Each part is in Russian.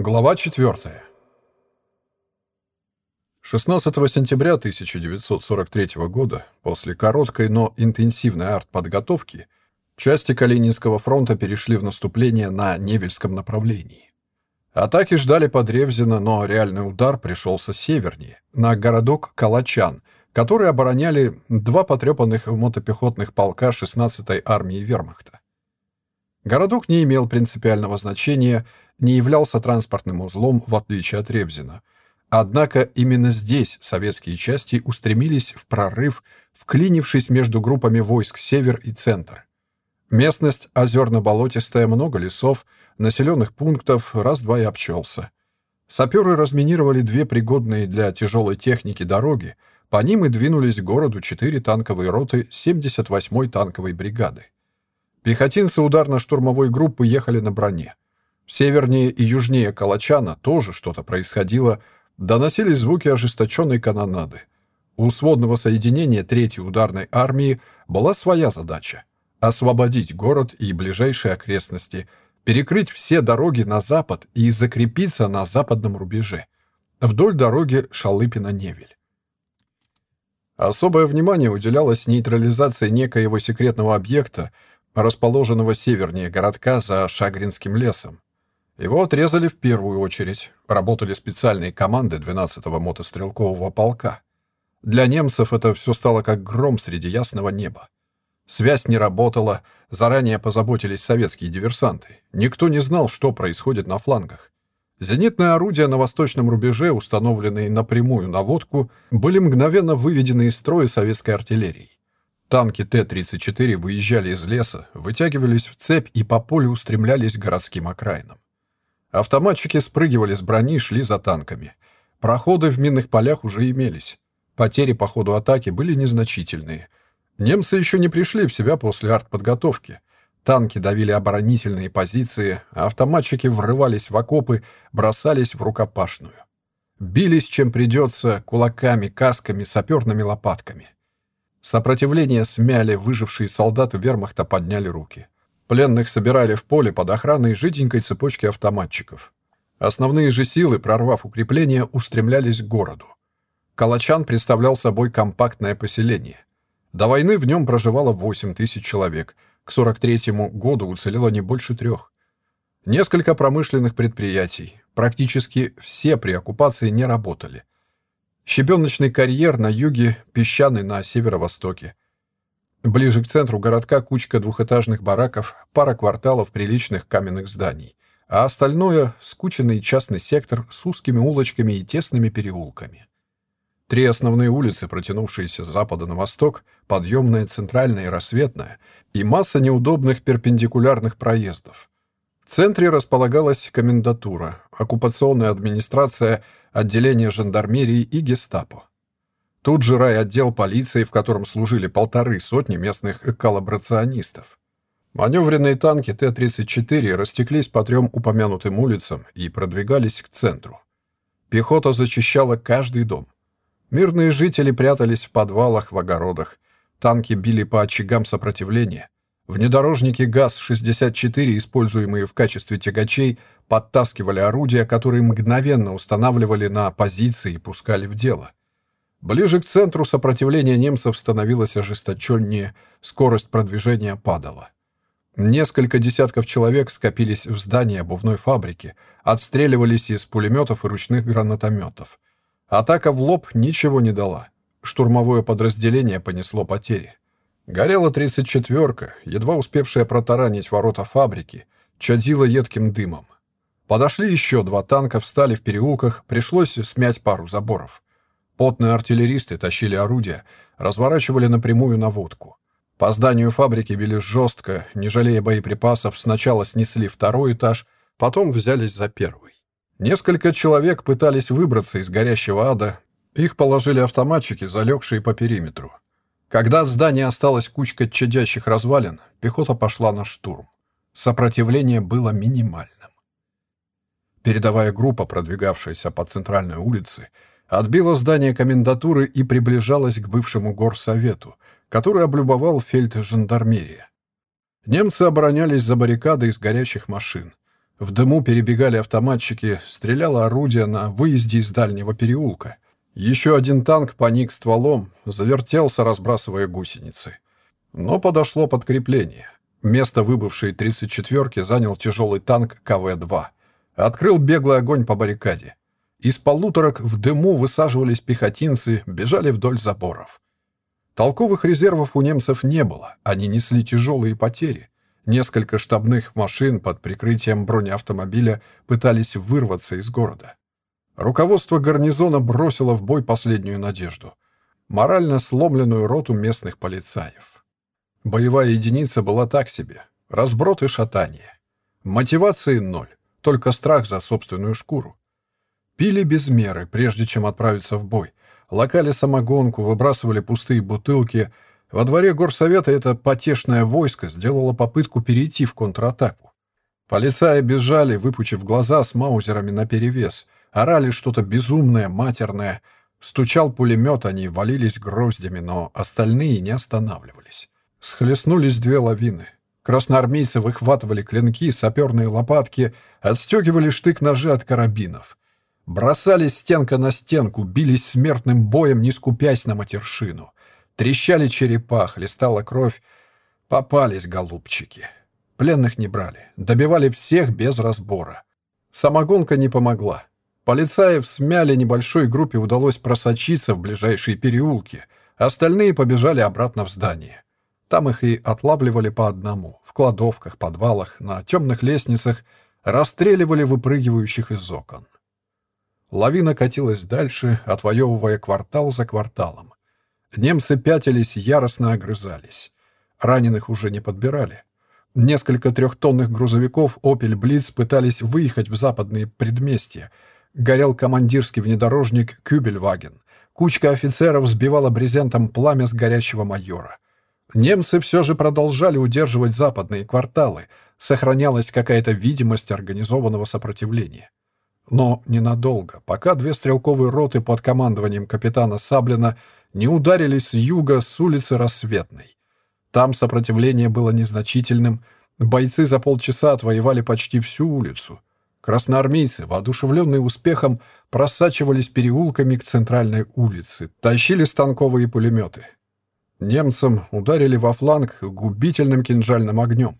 Глава 4. 16 сентября 1943 года, после короткой, но интенсивной артподготовки, части Калининского фронта перешли в наступление на Невельском направлении. Атаки ждали под Ревзино, но реальный удар пришелся севернее, на городок Калачан, который обороняли два потрепанных мотопехотных полка 16-й армии вермахта. Городок не имел принципиального значения, не являлся транспортным узлом, в отличие от Ревзина. Однако именно здесь советские части устремились в прорыв, вклинившись между группами войск «Север» и «Центр». Местность озерно-болотистая, много лесов, населенных пунктов, раз-два и обчелся. Саперы разминировали две пригодные для тяжелой техники дороги, по ним и двинулись к городу четыре танковые роты 78-й танковой бригады. Пехотинцы ударно-штурмовой группы ехали на броне. Севернее и южнее Калачана тоже что-то происходило, доносились звуки ожесточенной канонады. У сводного соединения Третьей ударной армии была своя задача — освободить город и ближайшие окрестности, перекрыть все дороги на запад и закрепиться на западном рубеже, вдоль дороги Шалыпина-Невель. Особое внимание уделялось нейтрализации некоего секретного объекта, расположенного севернее городка за Шагринским лесом. Его отрезали в первую очередь. Работали специальные команды 12-го мотострелкового полка. Для немцев это все стало как гром среди ясного неба. Связь не работала, заранее позаботились советские диверсанты. Никто не знал, что происходит на флангах. Зенитные орудия на восточном рубеже, установленные напрямую на водку, были мгновенно выведены из строя советской артиллерией. Танки Т-34 выезжали из леса, вытягивались в цепь и по полю устремлялись к городским окраинам. Автоматчики спрыгивали с брони, шли за танками. Проходы в минных полях уже имелись. Потери по ходу атаки были незначительные. Немцы еще не пришли в себя после артподготовки. Танки давили оборонительные позиции, а автоматчики врывались в окопы, бросались в рукопашную. Бились, чем придется, кулаками, касками, саперными лопатками. Сопротивление смяли, выжившие солдаты вермахта подняли руки. Пленных собирали в поле под охраной жиденькой цепочки автоматчиков. Основные же силы, прорвав укрепления, устремлялись к городу. Калачан представлял собой компактное поселение. До войны в нем проживало 8 тысяч человек. К 43 году уцелело не больше трех. Несколько промышленных предприятий. Практически все при оккупации не работали. Щебеночный карьер на юге, песчаный на северо-востоке. Ближе к центру городка кучка двухэтажных бараков, пара кварталов приличных каменных зданий, а остальное — скученный частный сектор с узкими улочками и тесными переулками. Три основные улицы, протянувшиеся с запада на восток, подъемная, центральная и рассветная, и масса неудобных перпендикулярных проездов. В центре располагалась комендатура, оккупационная администрация, отделение жандармерии и гестапо. Тут же райотдел полиции, в котором служили полторы сотни местных коллаборационистов. Маневренные танки Т-34 растеклись по трем упомянутым улицам и продвигались к центру. Пехота зачищала каждый дом. Мирные жители прятались в подвалах, в огородах. Танки били по очагам сопротивления. Внедорожники ГАЗ-64, используемые в качестве тягачей, подтаскивали орудия, которые мгновенно устанавливали на позиции и пускали в дело. Ближе к центру сопротивление немцев становилось ожесточеннее, скорость продвижения падала. Несколько десятков человек скопились в здании обувной фабрики, отстреливались из пулеметов и ручных гранатометов. Атака в лоб ничего не дала. Штурмовое подразделение понесло потери. Горела 34-ка, едва успевшая протаранить ворота фабрики, чадила едким дымом. Подошли еще два танка, встали в переулках, пришлось смять пару заборов. Потные артиллеристы тащили орудия, разворачивали напрямую наводку. По зданию фабрики били жестко, не жалея боеприпасов, сначала снесли второй этаж, потом взялись за первый. Несколько человек пытались выбраться из горящего ада, их положили автоматчики, залегшие по периметру. Когда от здания осталась кучка чадящих развалин, пехота пошла на штурм. Сопротивление было минимальным. Передовая группа, продвигавшаяся по центральной улице, отбила здание комендатуры и приближалась к бывшему горсовету, который облюбовал фельд-жандармерия. Немцы оборонялись за баррикадой из горящих машин. В дыму перебегали автоматчики, стреляло орудие на выезде из дальнего переулка. Еще один танк поник стволом, завертелся, разбрасывая гусеницы. Но подошло подкрепление. Место выбывшей 34-ки занял тяжелый танк КВ-2. Открыл беглый огонь по баррикаде. Из полуторок в дыму высаживались пехотинцы, бежали вдоль заборов. Толковых резервов у немцев не было, они несли тяжелые потери. Несколько штабных машин под прикрытием бронеавтомобиля пытались вырваться из города. Руководство гарнизона бросило в бой последнюю надежду. Морально сломленную роту местных полицаев. Боевая единица была так себе. Разброд и шатание. Мотивации ноль. Только страх за собственную шкуру. Пили без меры, прежде чем отправиться в бой. Локали самогонку, выбрасывали пустые бутылки — во дворе горсовета это потешное войско сделало попытку перейти в контратаку. Полицаи бежали, выпучив глаза с маузерами наперевес, орали что-то безумное, матерное. Стучал пулемет, они валились гроздями, но остальные не останавливались. Схлестнулись две лавины. Красноармейцы выхватывали клинки, саперные лопатки, отстегивали штык-ножи от карабинов. Бросались стенка на стенку, бились смертным боем, не скупясь на матершину. Трещали черепа, хлестала кровь. Попались голубчики. Пленных не брали. Добивали всех без разбора. Самогонка не помогла. Полицаев смяли небольшой группе удалось просочиться в ближайшие переулки. Остальные побежали обратно в здание. Там их и отлавливали по одному. В кладовках, подвалах, на темных лестницах расстреливали выпрыгивающих из окон. Лавина катилась дальше, отвоевывая квартал за кварталом. Немцы пятились, яростно огрызались. Раненых уже не подбирали. Несколько трехтонных грузовиков «Опель Блиц» пытались выехать в западные предместья. Горел командирский внедорожник «Кюбельваген». Кучка офицеров сбивала брезентом пламя с горящего майора. Немцы все же продолжали удерживать западные кварталы. Сохранялась какая-то видимость организованного сопротивления. Но ненадолго, пока две стрелковые роты под командованием капитана Саблина – не ударились с юга с улицы Рассветной. Там сопротивление было незначительным, бойцы за полчаса отвоевали почти всю улицу. Красноармейцы, воодушевленные успехом, просачивались переулками к центральной улице, тащили станковые пулеметы. Немцам ударили во фланг губительным кинжальным огнем.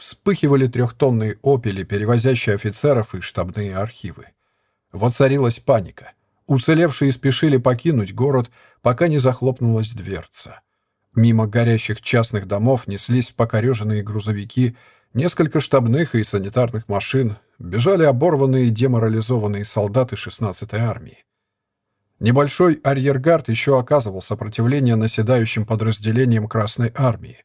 Вспыхивали трехтонные «Опели», перевозящие офицеров и штабные архивы. Воцарилась паника. Уцелевшие спешили покинуть город, пока не захлопнулась дверца. Мимо горящих частных домов неслись покореженные грузовики, несколько штабных и санитарных машин, бежали оборванные деморализованные солдаты 16-й армии. Небольшой арьергард еще оказывал сопротивление наседающим подразделениям Красной армии.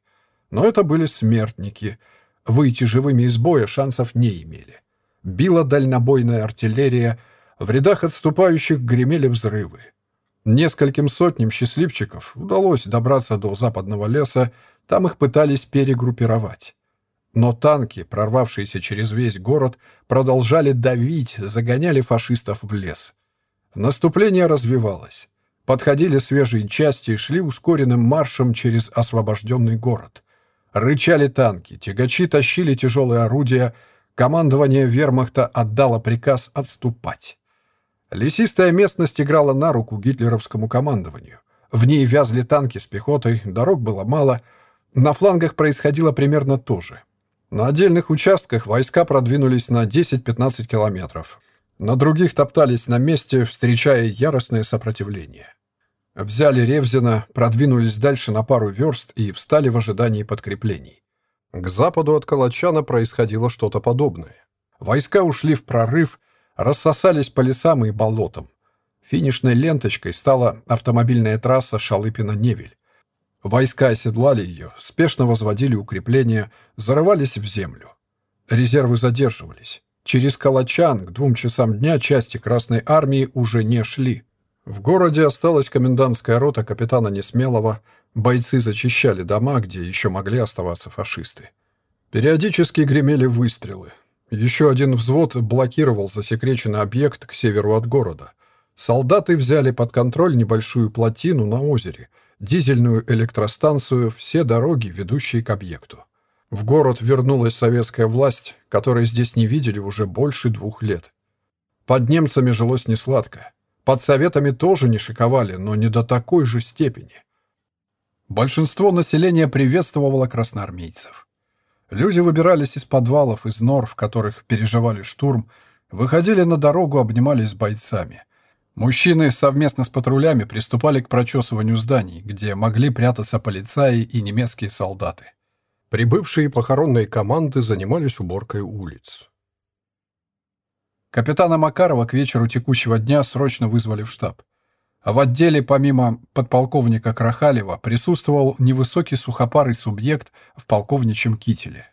Но это были смертники. Выйти живыми из боя шансов не имели. Била дальнобойная артиллерия, в рядах отступающих гремели взрывы. Нескольким сотням счастливчиков удалось добраться до западного леса, там их пытались перегруппировать. Но танки, прорвавшиеся через весь город, продолжали давить, загоняли фашистов в лес. Наступление развивалось. Подходили свежие части и шли ускоренным маршем через освобожденный город. Рычали танки, тягачи тащили тяжелые орудия, командование вермахта отдало приказ отступать. Лесистая местность играла на руку гитлеровскому командованию. В ней вязли танки с пехотой, дорог было мало. На флангах происходило примерно то же. На отдельных участках войска продвинулись на 10-15 километров. На других топтались на месте, встречая яростное сопротивление. Взяли Ревзина, продвинулись дальше на пару верст и встали в ожидании подкреплений. К западу от Калачана происходило что-то подобное. Войска ушли в прорыв, рассосались по лесам и болотам. Финишной ленточкой стала автомобильная трасса Шалыпина-Невель. Войска оседлали ее, спешно возводили укрепления, зарывались в землю. Резервы задерживались. Через Калачан к двум часам дня части Красной Армии уже не шли. В городе осталась комендантская рота капитана Несмелого, бойцы зачищали дома, где еще могли оставаться фашисты. Периодически гремели выстрелы. Еще один взвод блокировал засекреченный объект к северу от города. Солдаты взяли под контроль небольшую плотину на озере, дизельную электростанцию, все дороги, ведущие к объекту. В город вернулась советская власть, которой здесь не видели уже больше двух лет. Под немцами жилось несладко. Под советами тоже не шиковали, но не до такой же степени. Большинство населения приветствовало красноармейцев. Люди выбирались из подвалов, из нор, в которых переживали штурм, выходили на дорогу, обнимались с бойцами. Мужчины совместно с патрулями приступали к прочесыванию зданий, где могли прятаться полицаи и немецкие солдаты. Прибывшие похоронные команды занимались уборкой улиц. Капитана Макарова к вечеру текущего дня срочно вызвали в штаб. А в отделе помимо подполковника Крахалева присутствовал невысокий сухопарый субъект в полковничьем кителе.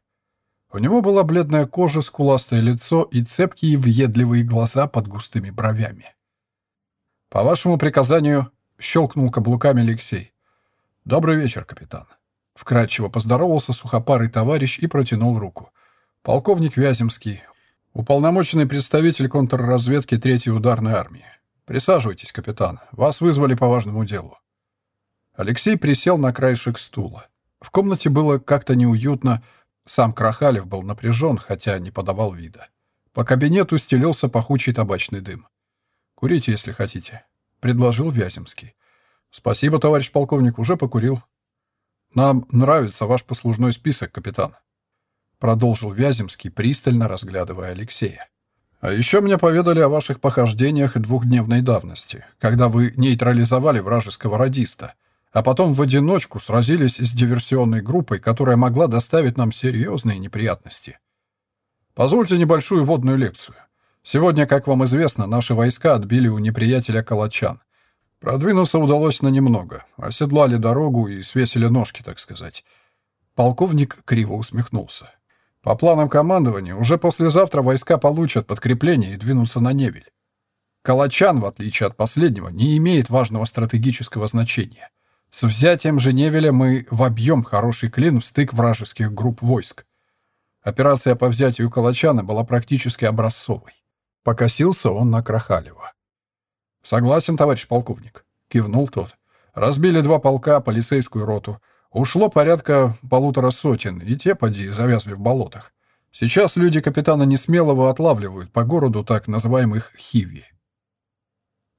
У него была бледная кожа, скуластое лицо и цепкие въедливые глаза под густыми бровями. «По вашему приказанию», — щелкнул каблуками Алексей. «Добрый вечер, капитан». Вкратчиво поздоровался сухопарый товарищ и протянул руку. «Полковник Вяземский, уполномоченный представитель контрразведки Третьей ударной армии. Присаживайтесь, капитан. Вас вызвали по важному делу». Алексей присел на краешек стула. В комнате было как-то неуютно, сам Крахалев был напряжен, хотя не подавал вида. По кабинету стелился пахучий табачный дым. «Курите, если хотите», — предложил Вяземский. «Спасибо, товарищ полковник, уже покурил». «Нам нравится ваш послужной список, капитан», — продолжил Вяземский, пристально разглядывая Алексея. «А еще мне поведали о ваших похождениях двухдневной давности, когда вы нейтрализовали вражеского радиста, а потом в одиночку сразились с диверсионной группой, которая могла доставить нам серьезные неприятности. Позвольте небольшую вводную лекцию. Сегодня, как вам известно, наши войска отбили у неприятеля калачан. Продвинуться удалось на немного. Оседлали дорогу и свесили ножки, так сказать. Полковник криво усмехнулся. По планам командования, уже послезавтра войска получат подкрепление и двинутся на Невель. Калачан, в отличие от последнего, не имеет важного стратегического значения — с взятием Женевеля мы вобьем хороший клин в стык вражеских групп войск. Операция по взятию Калачана была практически образцовой. Покосился он на Крахалева. «Согласен, товарищ полковник», — кивнул тот. «Разбили два полка, полицейскую роту. Ушло порядка полутора сотен, и те, поди, завязли в болотах. Сейчас люди капитана Несмелого отлавливают по городу так называемых хиви.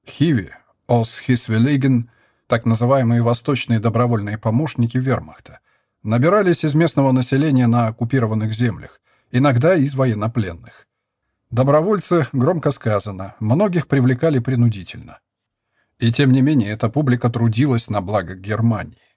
Хиви, ос хисвелиген, так называемые восточные добровольные помощники вермахта, набирались из местного населения на оккупированных землях, иногда из военнопленных. Добровольцы, громко сказано, многих привлекали принудительно. И тем не менее, эта публика трудилась на благо Германии.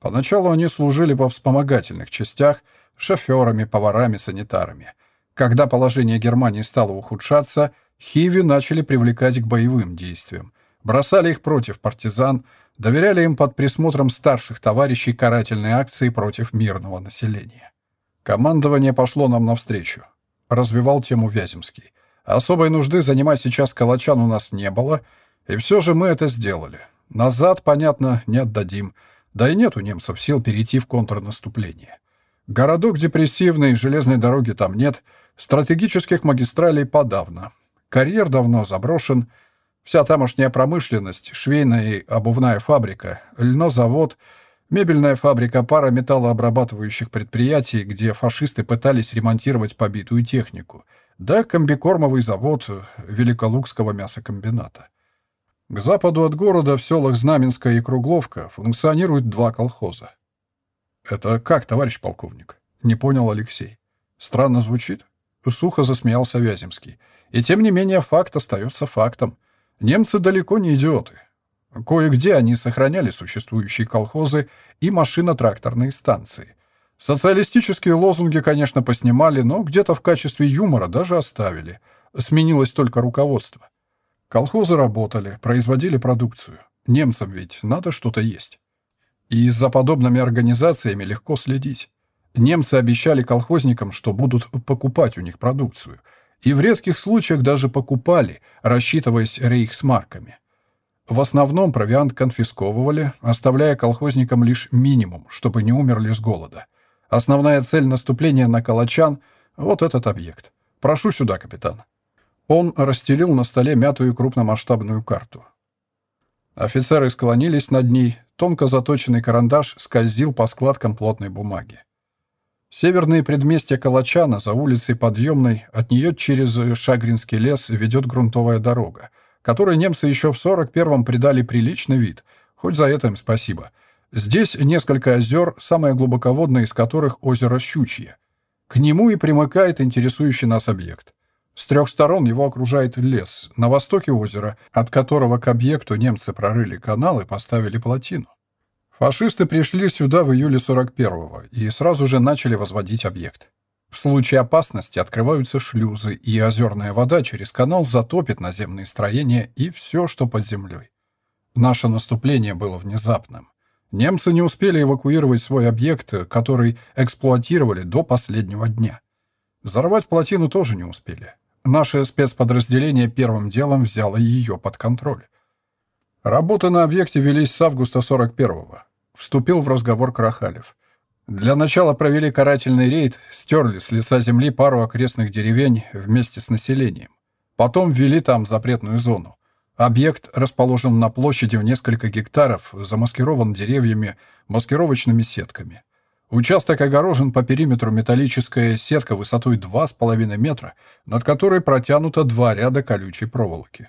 Поначалу они служили во вспомогательных частях, шоферами, поварами, санитарами. Когда положение Германии стало ухудшаться, хиви начали привлекать к боевым действиям, бросали их против партизан, доверяли им под присмотром старших товарищей карательной акции против мирного населения. Командование пошло нам навстречу. Развивал тему Вяземский. Особой нужды занимать сейчас калачан у нас не было, и все же мы это сделали. Назад, понятно, не отдадим. Да и нет у немцев сил перейти в контрнаступление. Городок депрессивный, железной дороги там нет, стратегических магистралей подавно. Карьер давно заброшен — Вся тамошняя промышленность, швейная и обувная фабрика, льнозавод, мебельная фабрика, пара металлообрабатывающих предприятий, где фашисты пытались ремонтировать побитую технику, да комбикормовый завод Великолукского мясокомбината. К западу от города в селах Знаменская и Кругловка функционируют два колхоза. «Это как, товарищ полковник?» — не понял Алексей. «Странно звучит?» — сухо засмеялся Вяземский. «И тем не менее факт остается фактом. Немцы далеко не идиоты. Кое-где они сохраняли существующие колхозы и машино-тракторные станции. Социалистические лозунги, конечно, поснимали, но где-то в качестве юмора даже оставили. Сменилось только руководство. Колхозы работали, производили продукцию. Немцам ведь надо что-то есть. И за подобными организациями легко следить. Немцы обещали колхозникам, что будут покупать у них продукцию – и в редких случаях даже покупали, рассчитываясь рейхсмарками. В основном провиант конфисковывали, оставляя колхозникам лишь минимум, чтобы не умерли с голода. Основная цель наступления на Калачан — вот этот объект. Прошу сюда, капитан. Он расстелил на столе мятую крупномасштабную карту. Офицеры склонились над ней, тонко заточенный карандаш скользил по складкам плотной бумаги. Северные предместья Калачана за улицей Подъемной, от нее через Шагринский лес ведет грунтовая дорога, которой немцы еще в 41-м придали приличный вид, хоть за это им спасибо. Здесь несколько озер, самое глубоководное из которых озеро Щучье. К нему и примыкает интересующий нас объект. С трех сторон его окружает лес, на востоке озера, от которого к объекту немцы прорыли канал и поставили плотину. Фашисты пришли сюда в июле 41-го и сразу же начали возводить объект. В случае опасности открываются шлюзы, и озерная вода через канал затопит наземные строения и все, что под землей. Наше наступление было внезапным. Немцы не успели эвакуировать свой объект, который эксплуатировали до последнего дня. Взорвать плотину тоже не успели. Наше спецподразделение первым делом взяло ее под контроль. Работы на объекте велись с августа 41-го. Вступил в разговор Крахалев. Для начала провели карательный рейд, стерли с лица земли пару окрестных деревень вместе с населением. Потом ввели там запретную зону. Объект расположен на площади в несколько гектаров, замаскирован деревьями, маскировочными сетками. Участок огорожен по периметру металлическая сетка высотой 2,5 метра, над которой протянуто два ряда колючей проволоки.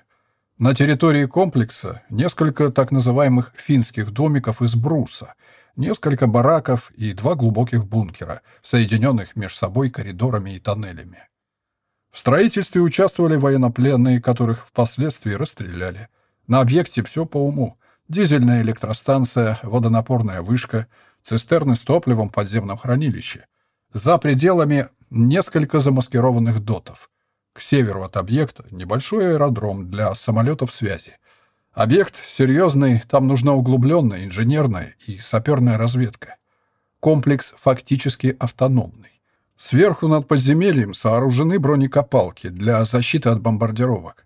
На территории комплекса несколько так называемых финских домиков из бруса, несколько бараков и два глубоких бункера, соединенных между собой коридорами и тоннелями. В строительстве участвовали военнопленные, которых впоследствии расстреляли. На объекте все по уму. Дизельная электростанция, водонапорная вышка, цистерны с топливом в подземном хранилище. За пределами несколько замаскированных дотов. К северу от объекта небольшой аэродром для самолетов связи. Объект серьезный, там нужна углубленная инженерная и саперная разведка. Комплекс фактически автономный. Сверху над подземельем сооружены бронекопалки для защиты от бомбардировок.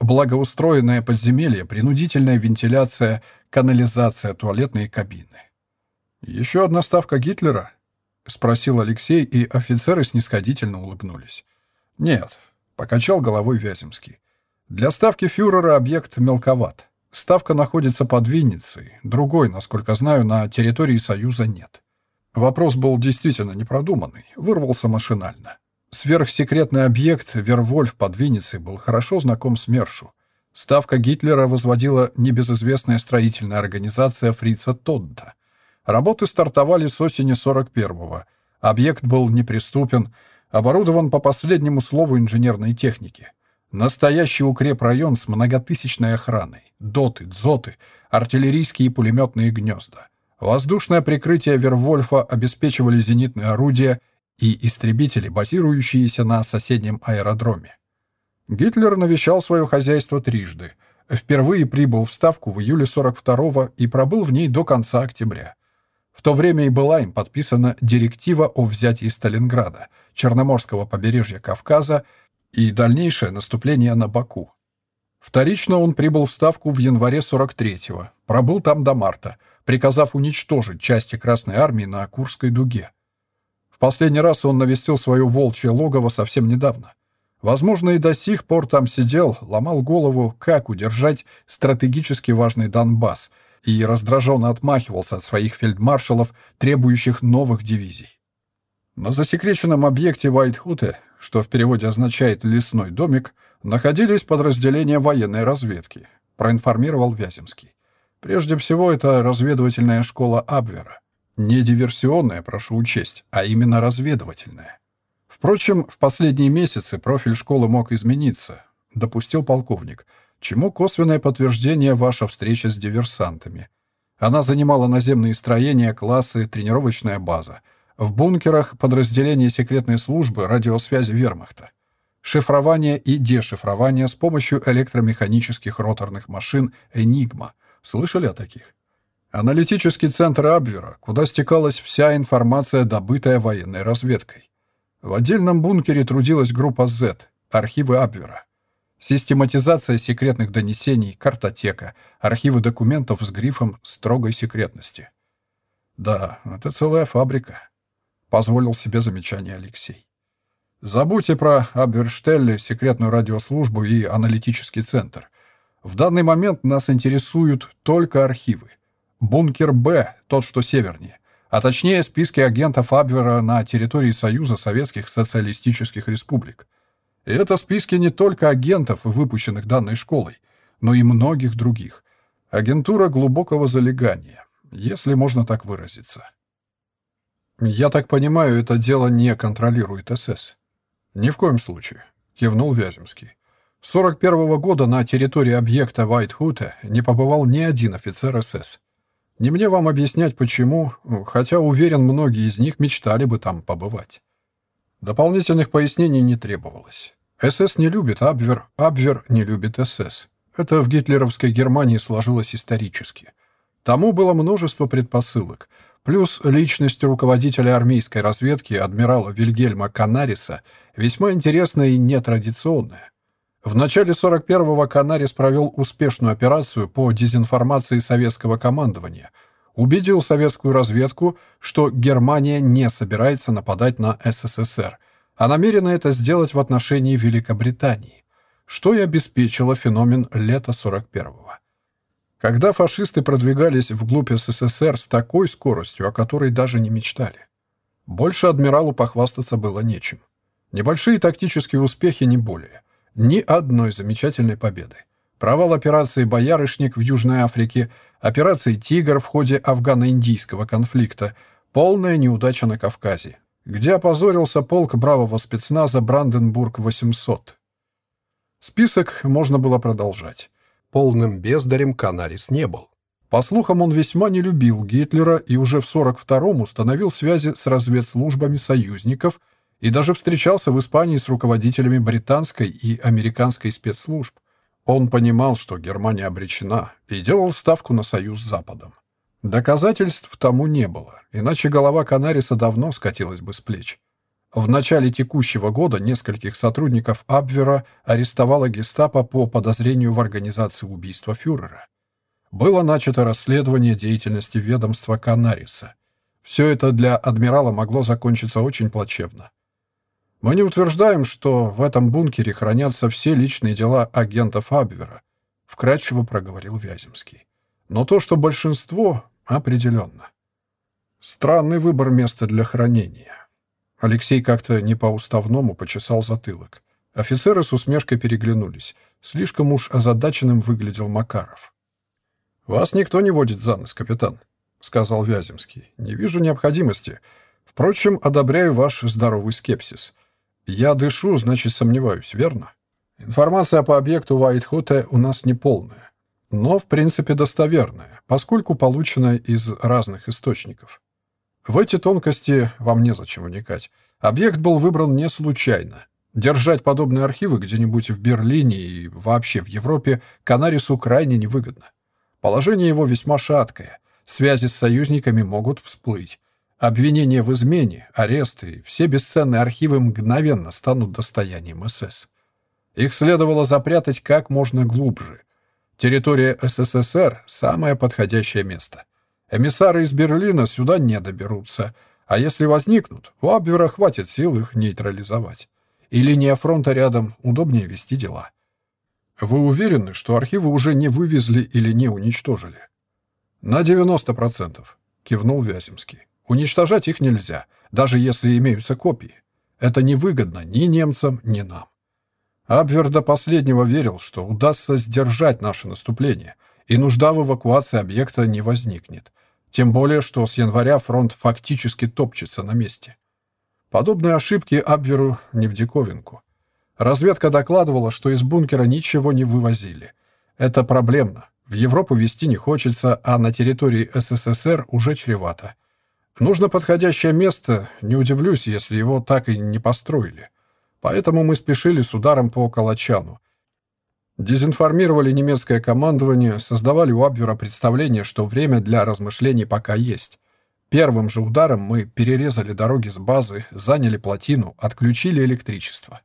Благоустроенное подземелье, принудительная вентиляция, канализация, туалетные кабины. «Еще одна ставка Гитлера?» — спросил Алексей, и офицеры снисходительно улыбнулись. «Нет, Покачал головой Вяземский. Для ставки фюрера объект мелковат. Ставка находится под Винницей. Другой, насколько знаю, на территории Союза нет. Вопрос был действительно непродуманный, вырвался машинально. Сверхсекретный объект Вервольф под Винницей был хорошо знаком с Мершу. Ставка Гитлера возводила небезызвестная строительная организация Фрица Тодда. Работы стартовали с осени 41-го. Объект был неприступен, Оборудован по последнему слову инженерной техники. Настоящий укрепрайон с многотысячной охраной. Доты, дзоты, артиллерийские и пулеметные гнезда. Воздушное прикрытие Вервольфа обеспечивали зенитные орудия и истребители, базирующиеся на соседнем аэродроме. Гитлер навещал свое хозяйство трижды. Впервые прибыл в Ставку в июле 42-го и пробыл в ней до конца октября. То время и была им подписана директива о взятии Сталинграда, Черноморского побережья Кавказа и дальнейшее наступление на Баку. Вторично он прибыл в Ставку в январе 43-го, пробыл там до марта, приказав уничтожить части Красной Армии на Курской дуге. В последний раз он навестил свое волчье логово совсем недавно. Возможно, и до сих пор там сидел, ломал голову, как удержать стратегически важный Донбасс — и раздраженно отмахивался от своих фельдмаршалов, требующих новых дивизий. На засекреченном объекте Вайтхуте, что в переводе означает «лесной домик», находились подразделения военной разведки, проинформировал Вяземский. Прежде всего, это разведывательная школа Абвера. Не диверсионная, прошу учесть, а именно разведывательная. Впрочем, в последние месяцы профиль школы мог измениться, допустил полковник – чему косвенное подтверждение ваша встреча с диверсантами. Она занимала наземные строения, классы, тренировочная база. В бункерах подразделения секретной службы радиосвязи вермахта. Шифрование и дешифрование с помощью электромеханических роторных машин «Энигма». Слышали о таких? Аналитический центр Абвера, куда стекалась вся информация, добытая военной разведкой. В отдельном бункере трудилась группа Z, архивы Абвера. Систематизация секретных донесений, картотека, архивы документов с грифом строгой секретности. Да, это целая фабрика, позволил себе замечание Алексей. Забудьте про Аберштелле, секретную радиослужбу и аналитический центр. В данный момент нас интересуют только архивы. Бункер «Б», тот, что севернее. а точнее списки агентов Абвера на территории Союза Советских Социалистических Республик. Это списки не только агентов, выпущенных данной школой, но и многих других. Агентура глубокого залегания, если можно так выразиться. «Я так понимаю, это дело не контролирует СС?» «Ни в коем случае», — кивнул Вяземский. С 41 -го года на территории объекта Вайтхута не побывал ни один офицер СС. Не мне вам объяснять, почему, хотя, уверен, многие из них мечтали бы там побывать. Дополнительных пояснений не требовалось. СС не любит Абвер, Абвер не любит СС. Это в гитлеровской Германии сложилось исторически. Тому было множество предпосылок, плюс личность руководителя армейской разведки адмирала Вильгельма Канариса весьма интересная и нетрадиционная. В начале 41-го Канарис провел успешную операцию по дезинформации советского командования, убедил советскую разведку, что Германия не собирается нападать на СССР, а намерена это сделать в отношении Великобритании что и обеспечило феномен лета 41-го. Когда фашисты продвигались вглубь СССР с такой скоростью, о которой даже не мечтали. Больше адмиралу похвастаться было нечем. Небольшие тактические успехи не более. Ни одной замечательной победы. Провал операции «Боярышник» в Южной Африке, операции «Тигр» в ходе афгано-индийского конфликта, полная неудача на Кавказе, где опозорился полк бравого спецназа «Бранденбург-800», Список можно было продолжать. Полным бездарем Канарис не был. По слухам, он весьма не любил Гитлера и уже в 42-м установил связи с разведслужбами союзников и даже встречался в Испании с руководителями британской и американской спецслужб. Он понимал, что Германия обречена, и делал ставку на союз с Западом. Доказательств тому не было, иначе голова Канариса давно скатилась бы с плеч. В начале текущего года нескольких сотрудников Абвера арестовала гестапо по подозрению в организации убийства фюрера. Было начато расследование деятельности ведомства Канариса. Все это для адмирала могло закончиться очень плачевно. Мы не утверждаем, что в этом бункере хранятся все личные дела агентов Абвера, вкратчиво проговорил Вяземский. Но то, что большинство, определенно. Странный выбор места для хранения. Алексей как-то не по-уставному почесал затылок. Офицеры с усмешкой переглянулись. Слишком уж озадаченным выглядел Макаров. «Вас никто не водит за нос, капитан», — сказал Вяземский. «Не вижу необходимости. Впрочем, одобряю ваш здоровый скепсис. Я дышу, значит, сомневаюсь, верно? Информация по объекту Уайтхута у нас неполная, но, в принципе, достоверная, поскольку получена из разных источников. В эти тонкости вам незачем вникать. Объект был выбран не случайно. Держать подобные архивы где-нибудь в Берлине и вообще в Европе Канарису крайне невыгодно. Положение его весьма шаткое. Связи с союзниками могут всплыть. Обвинения в измене, аресты и все бесценные архивы мгновенно станут достоянием СС. Их следовало запрятать как можно глубже. Территория СССР — самое подходящее место — Эмиссары из Берлина сюда не доберутся, а если возникнут, у Абвера хватит сил их нейтрализовать. И линия фронта рядом, удобнее вести дела. Вы уверены, что архивы уже не вывезли или не уничтожили? На 90%, кивнул Вяземский. Уничтожать их нельзя, даже если имеются копии. Это невыгодно ни немцам, ни нам. Абвер до последнего верил, что удастся сдержать наше наступление, и нужда в эвакуации объекта не возникнет. Тем более, что с января фронт фактически топчется на месте. Подобные ошибки Абверу не в диковинку. Разведка докладывала, что из бункера ничего не вывозили. Это проблемно. В Европу вести не хочется, а на территории СССР уже чревато. Нужно подходящее место, не удивлюсь, если его так и не построили. Поэтому мы спешили с ударом по Калачану, Дезинформировали немецкое командование, создавали у Абвера представление, что время для размышлений пока есть. Первым же ударом мы перерезали дороги с базы, заняли плотину, отключили электричество.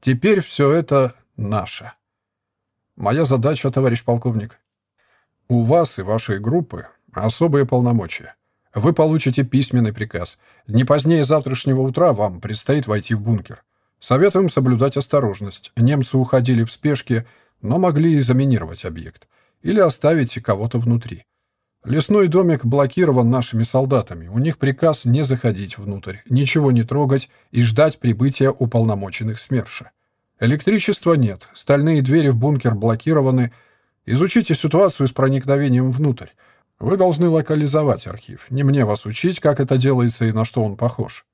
Теперь все это наше. Моя задача, товарищ полковник. У вас и вашей группы особые полномочия. Вы получите письменный приказ. Не позднее завтрашнего утра вам предстоит войти в бункер. Советуем соблюдать осторожность. Немцы уходили в спешке, но могли и заминировать объект или оставить кого-то внутри. Лесной домик блокирован нашими солдатами. У них приказ не заходить внутрь, ничего не трогать и ждать прибытия уполномоченных СМЕРШа. Электричества нет, стальные двери в бункер блокированы. Изучите ситуацию с проникновением внутрь. Вы должны локализовать архив. Не мне вас учить, как это делается и на что он похож.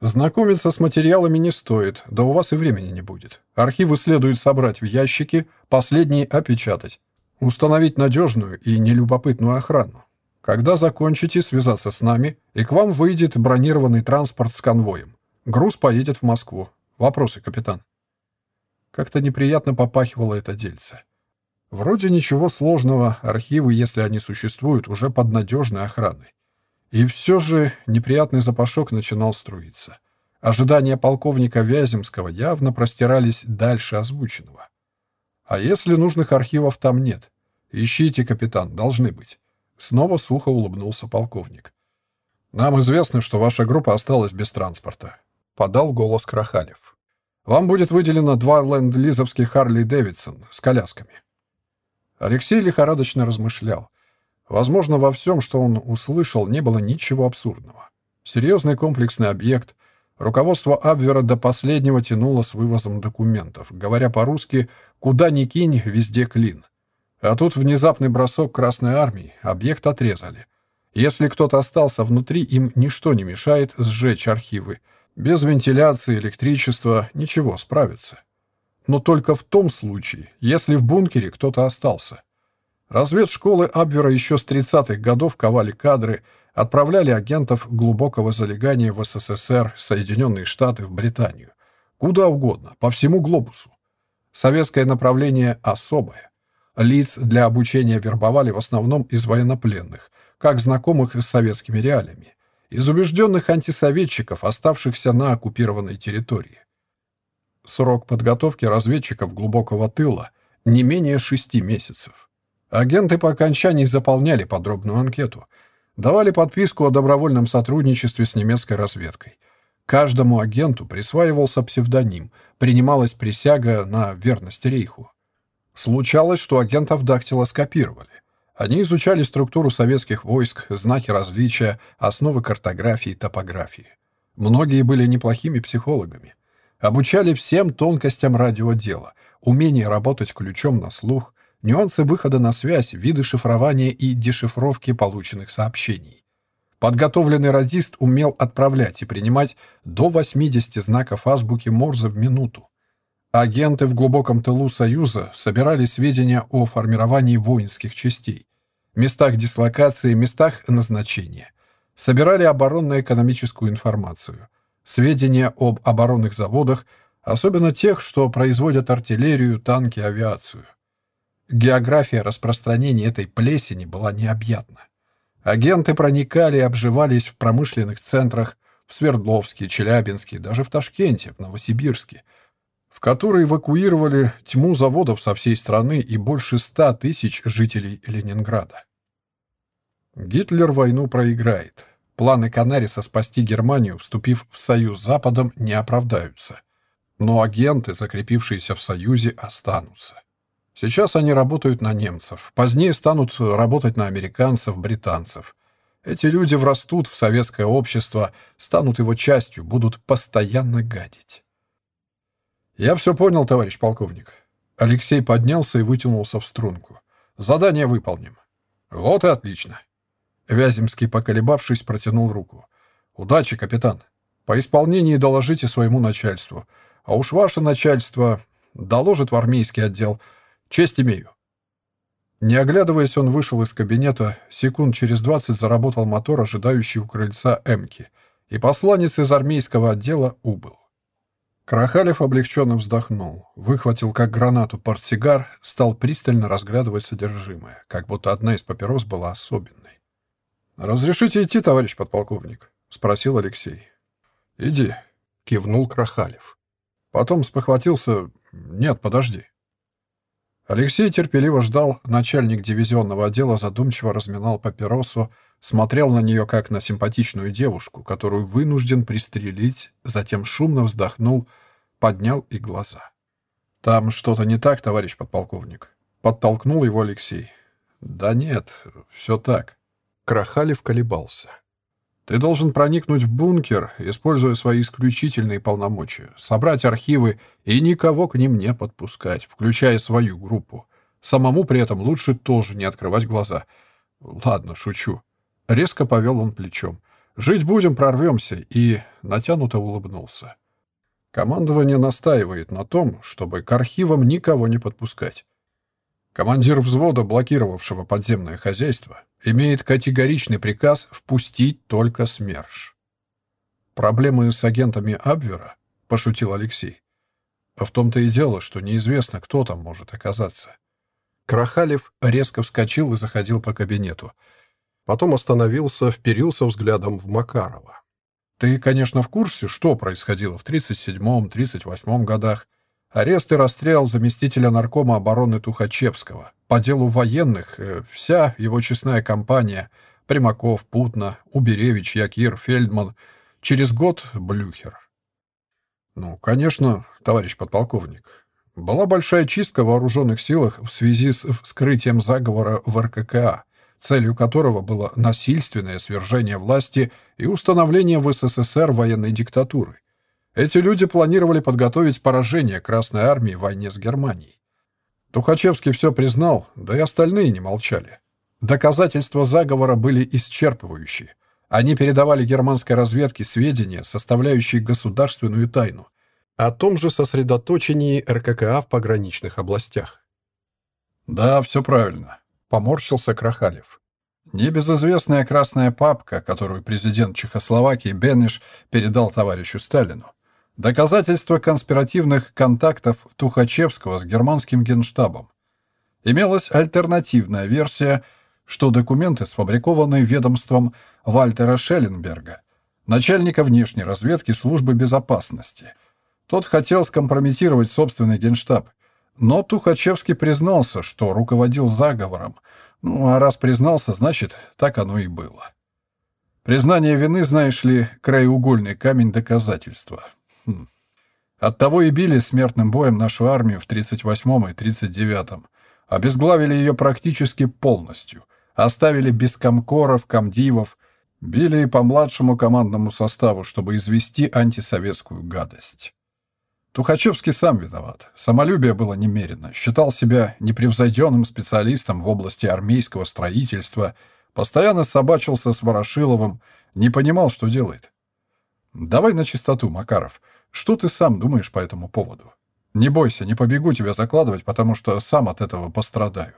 Знакомиться с материалами не стоит, да у вас и времени не будет. Архивы следует собрать в ящики, последние опечатать. Установить надежную и нелюбопытную охрану. Когда закончите, связаться с нами, и к вам выйдет бронированный транспорт с конвоем. Груз поедет в Москву. Вопросы, капитан?» Как-то неприятно попахивало это дельце. Вроде ничего сложного, архивы, если они существуют, уже под надежной охраной. И все же неприятный запашок начинал струиться. Ожидания полковника Вяземского явно простирались дальше озвученного. А если нужных архивов там нет? «Ищите, капитан, должны быть». Снова сухо улыбнулся полковник. «Нам известно, что ваша группа осталась без транспорта», — подал голос Крахалев. «Вам будет выделено два ленд-лизовских Харли Дэвидсон с колясками». Алексей лихорадочно размышлял. Возможно, во всем, что он услышал, не было ничего абсурдного. Серьезный комплексный объект. Руководство Абвера до последнего тянуло с вывозом документов. Говоря по-русски, куда ни кинь, везде клин. А тут внезапный бросок Красной Армии, объект отрезали. Если кто-то остался внутри, им ничто не мешает сжечь архивы. Без вентиляции, электричества ничего, справится. Но только в том случае, если в бункере кто-то остался. Разведшколы Абвера еще с 30-х годов ковали кадры, отправляли агентов глубокого залегания в СССР, Соединенные Штаты, в Британию. Куда угодно, по всему глобусу. Советское направление особое. Лиц для обучения вербовали в основном из военнопленных, как знакомых с советскими реалиями, из убежденных антисоветчиков, оставшихся на оккупированной территории. Срок подготовки разведчиков глубокого тыла не менее шести месяцев. Агенты по окончании заполняли подробную анкету, давали подписку о добровольном сотрудничестве с немецкой разведкой. Каждому агенту присваивался псевдоним, принималась присяга на верность рейху. Случалось, что агентов дактилоскопировали. Они изучали структуру советских войск, знаки различия, основы картографии и топографии. Многие были неплохими психологами. Обучали всем тонкостям радиодела, умение работать ключом на слух, нюансы выхода на связь, виды шифрования и дешифровки полученных сообщений. Подготовленный радист умел отправлять и принимать до 80 знаков азбуки Морзе в минуту. Агенты в глубоком тылу Союза собирали сведения о формировании воинских частей, местах дислокации, местах назначения. Собирали оборонно-экономическую информацию, сведения об оборонных заводах, особенно тех, что производят артиллерию, танки, авиацию. География распространения этой плесени была необъятна. Агенты проникали и обживались в промышленных центрах в Свердловске, Челябинске, даже в Ташкенте, в Новосибирске – в который эвакуировали тьму заводов со всей страны и больше ста тысяч жителей Ленинграда. Гитлер войну проиграет. Планы Канариса спасти Германию, вступив в союз с Западом, не оправдаются. Но агенты, закрепившиеся в союзе, останутся. Сейчас они работают на немцев, позднее станут работать на американцев, британцев. Эти люди врастут в советское общество, станут его частью, будут постоянно гадить. «Я все понял, товарищ полковник». Алексей поднялся и вытянулся в струнку. «Задание выполним». «Вот и отлично». Вяземский, поколебавшись, протянул руку. «Удачи, капитан. По исполнении доложите своему начальству. А уж ваше начальство доложит в армейский отдел. Честь имею». Не оглядываясь, он вышел из кабинета, секунд через двадцать заработал мотор, ожидающий у крыльца «Эмки», и посланец из армейского отдела убыл. Крахалев облегченно вздохнул, выхватил как гранату портсигар, стал пристально разглядывать содержимое, как будто одна из папирос была особенной. «Разрешите идти, товарищ подполковник?» — спросил Алексей. «Иди», — кивнул Крахалев. Потом спохватился. «Нет, подожди». Алексей терпеливо ждал, начальник дивизионного отдела задумчиво разминал папиросу, смотрел на нее как на симпатичную девушку, которую вынужден пристрелить, затем шумно вздохнул, поднял и глаза. «Там что-то не так, товарищ подполковник», — подтолкнул его Алексей. Да нет, все так. Крахалев колебался. Ты должен проникнуть в бункер, используя свои исключительные полномочия, собрать архивы и никого к ним не подпускать, включая свою группу. Самому при этом лучше тоже не открывать глаза. Ладно, шучу. Резко повел он плечом. Жить будем, прорвемся, и натянуто улыбнулся. Командование настаивает на том, чтобы к архивам никого не подпускать. Командир взвода, блокировавшего подземное хозяйство, имеет категоричный приказ впустить только СМЕРШ. «Проблемы с агентами Абвера?» — пошутил Алексей. «В том-то и дело, что неизвестно, кто там может оказаться». Крахалев резко вскочил и заходил по кабинету. Потом остановился, вперился взглядом в Макарова. «Ты, конечно, в курсе, что происходило в 37-38 годах. Арест и расстрел заместителя наркома обороны Тухачевского. По делу военных э, вся его честная компания — Примаков, Путна, Уберевич, Якир, Фельдман. Через год — Блюхер. Ну, конечно, товарищ подполковник. Была большая чистка в вооруженных силах в связи с вскрытием заговора в РККА целью которого было насильственное свержение власти и установление в СССР военной диктатуры. Эти люди планировали подготовить поражение Красной Армии в войне с Германией. Тухачевский все признал, да и остальные не молчали. Доказательства заговора были исчерпывающие. Они передавали германской разведке сведения, составляющие государственную тайну, о том же сосредоточении РККА в пограничных областях. Да, все правильно. Поморщился Крахалев. Небезызвестная красная папка, которую президент Чехословакии Бенеш передал товарищу Сталину. Доказательство конспиративных контактов Тухачевского с германским генштабом. Имелась альтернативная версия, что документы сфабрикованы ведомством Вальтера Шелленберга, начальника внешней разведки службы безопасности. Тот хотел скомпрометировать собственный генштаб – но Тухачевский признался, что руководил заговором. Ну, а раз признался, значит, так оно и было. Признание вины, знаешь ли, краеугольный камень доказательства. Хм. Оттого и били смертным боем нашу армию в 38-м и 39-м. Обезглавили ее практически полностью. Оставили без комкоров, комдивов. Били и по младшему командному составу, чтобы извести антисоветскую гадость. Тухачевский сам виноват. Самолюбие было немерено. Считал себя непревзойденным специалистом в области армейского строительства, постоянно собачился с Ворошиловым, не понимал, что делает. Давай на чистоту, Макаров. Что ты сам думаешь по этому поводу? Не бойся, не побегу тебя закладывать, потому что сам от этого пострадаю.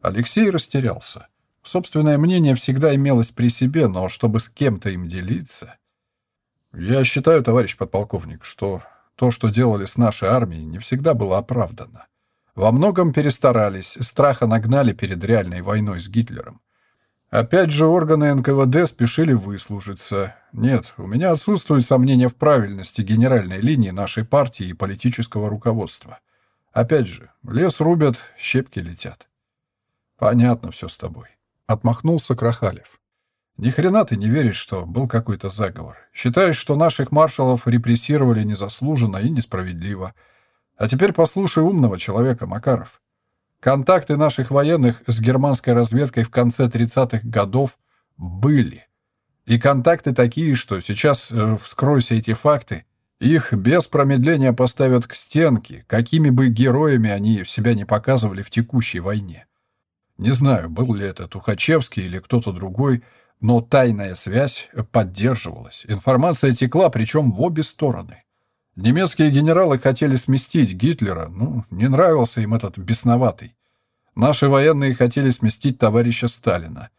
Алексей растерялся. Собственное мнение всегда имелось при себе, но чтобы с кем-то им делиться... Я считаю, товарищ подполковник, что то, что делали с нашей армией, не всегда было оправдано. Во многом перестарались, страха нагнали перед реальной войной с Гитлером. Опять же, органы НКВД спешили выслужиться. Нет, у меня отсутствуют сомнения в правильности генеральной линии нашей партии и политического руководства. Опять же, лес рубят, щепки летят. Понятно все с тобой. Отмахнулся Крахалев. Ни хрена ты не веришь, что был какой-то заговор. Считаешь, что наших маршалов репрессировали незаслуженно и несправедливо. А теперь послушай умного человека, Макаров. Контакты наших военных с германской разведкой в конце 30-х годов были. И контакты такие, что сейчас, э, вскройся эти факты, их без промедления поставят к стенке, какими бы героями они себя не показывали в текущей войне. Не знаю, был ли это Тухачевский или кто-то другой, но тайная связь поддерживалась. Информация текла, причем в обе стороны. Немецкие генералы хотели сместить Гитлера, ну, не нравился им этот бесноватый. Наши военные хотели сместить товарища Сталина.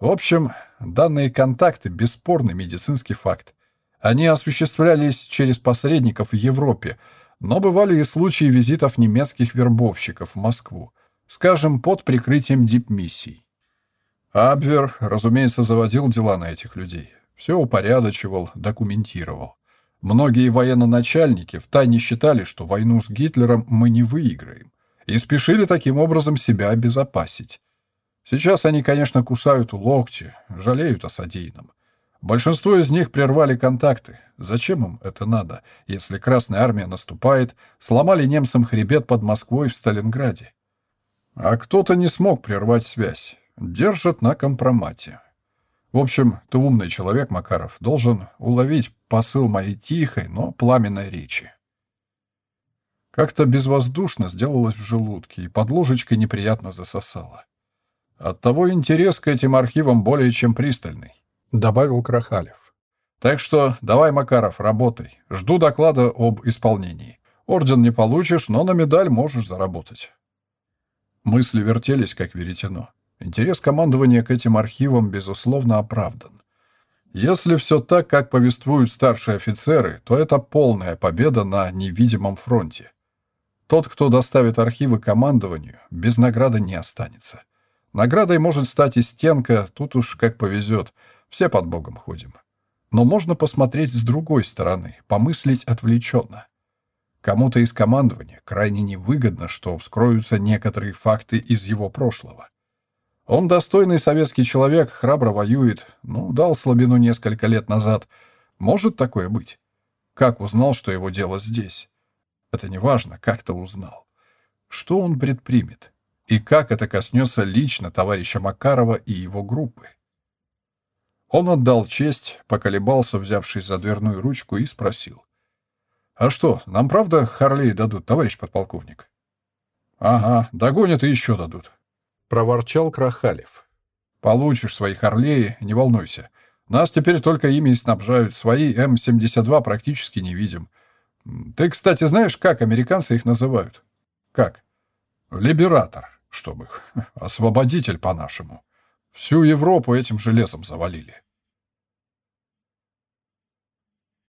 В общем, данные контакты – бесспорный медицинский факт. Они осуществлялись через посредников в Европе, но бывали и случаи визитов немецких вербовщиков в Москву, скажем, под прикрытием дипмиссий. Абвер, разумеется, заводил дела на этих людей. Все упорядочивал, документировал. Многие военно-начальники втайне считали, что войну с Гитлером мы не выиграем, и спешили таким образом себя обезопасить. Сейчас они, конечно, кусают локти, жалеют о содеянном. Большинство из них прервали контакты. Зачем им это надо, если Красная Армия наступает, сломали немцам хребет под Москвой в Сталинграде? А кто-то не смог прервать связь. Держат на компромате. В общем, ты умный человек, Макаров, должен уловить посыл моей тихой, но пламенной речи. Как-то безвоздушно сделалось в желудке, и под ложечкой неприятно засосало. Оттого интерес к этим архивам более чем пристальный, — добавил Крахалев. Так что давай, Макаров, работай. Жду доклада об исполнении. Орден не получишь, но на медаль можешь заработать. Мысли вертелись, как веретено. Интерес командования к этим архивам, безусловно, оправдан. Если все так, как повествуют старшие офицеры, то это полная победа на невидимом фронте. Тот, кто доставит архивы командованию, без награды не останется. Наградой может стать и стенка, тут уж как повезет. Все под Богом ходим. Но можно посмотреть с другой стороны, помыслить отвлеченно. Кому-то из командования крайне невыгодно, что вскроются некоторые факты из его прошлого. Он достойный советский человек, храбро воюет, ну, дал слабину несколько лет назад. Может такое быть? Как узнал, что его дело здесь? Это не важно, как-то узнал. Что он предпримет? И как это коснется лично товарища Макарова и его группы? Он отдал честь, поколебался, взявшись за дверную ручку, и спросил. «А что, нам правда Харлей дадут, товарищ подполковник?» «Ага, догонят и еще дадут. — проворчал Крахалев. «Получишь свои Харлеи, не волнуйся. Нас теперь только ими и снабжают. Свои М-72 практически не видим. Ты, кстати, знаешь, как американцы их называют?» «Как?» «Либератор, чтобы их. Освободитель по-нашему. Всю Европу этим железом завалили».